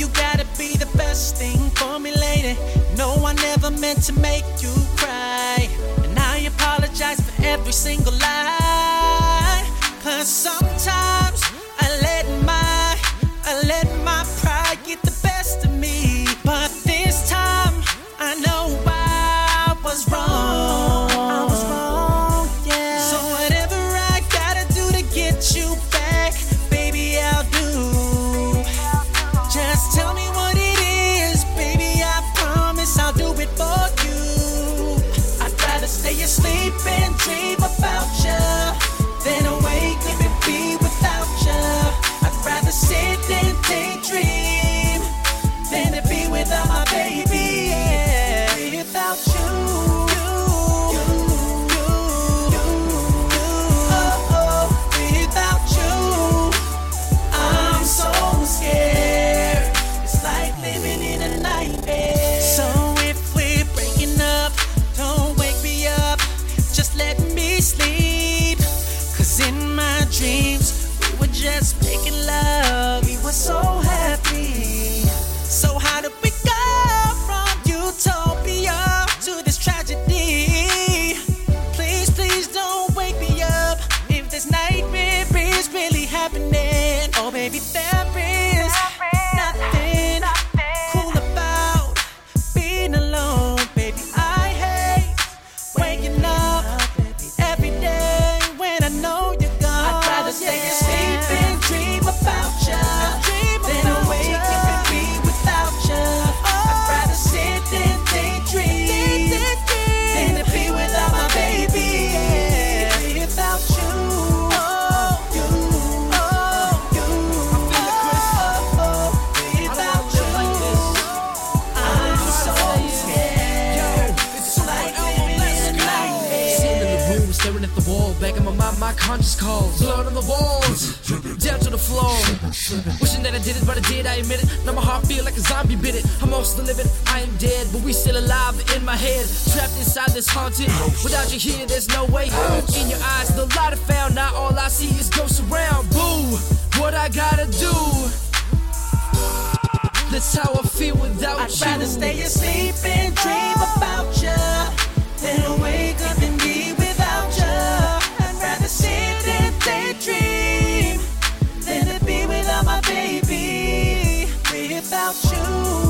you gotta be the best thing for me, lady. No, I never meant to make you cry. And I apologize for every single lie. And dream about you than awake and be without you. I'd rather sit and daydream staring at the wall. Back in my mind, my conscience calls. Blood on the walls, down to the floor. Wishing that I did it, but I did, I admit it. Now my heart feel like a zombie bit it. I'm all still living, I am dead, but we still alive in my head. Trapped inside this haunted. Without you here, there's no way. In your eyes, the light I found. Now all I see is ghosts around. Boo, what I gotta do. That's how I feel without I'd you. rather stay asleep and dream about you without you.